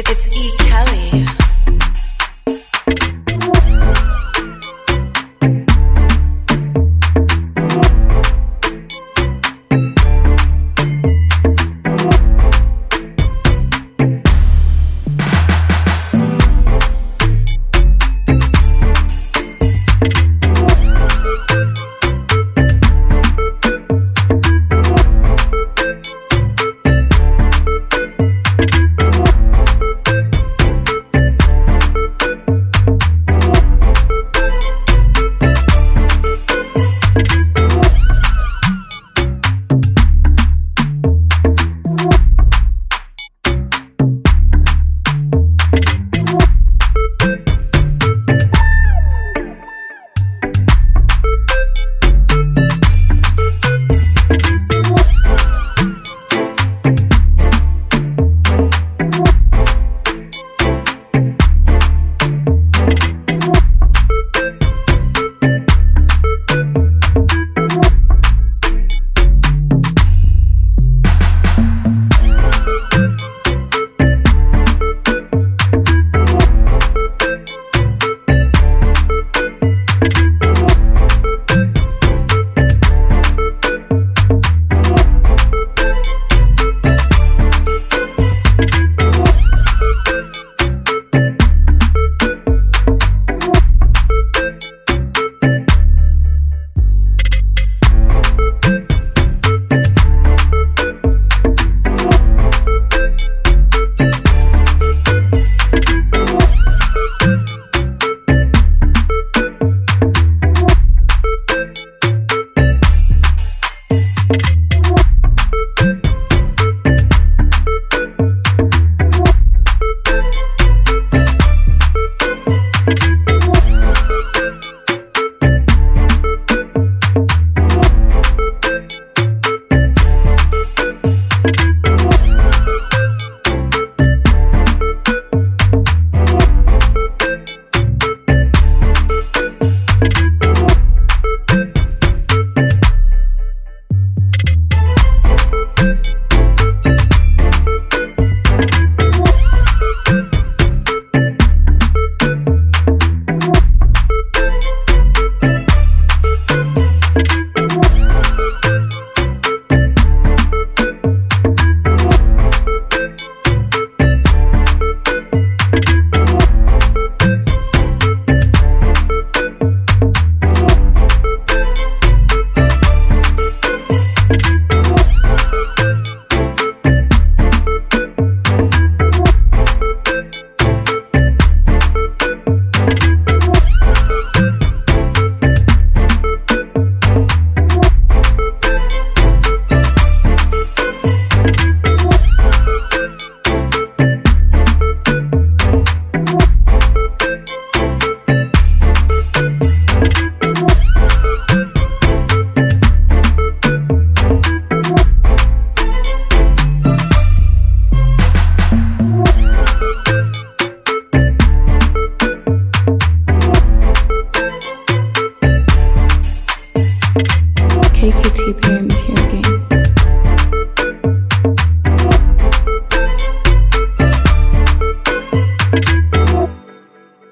It's, it's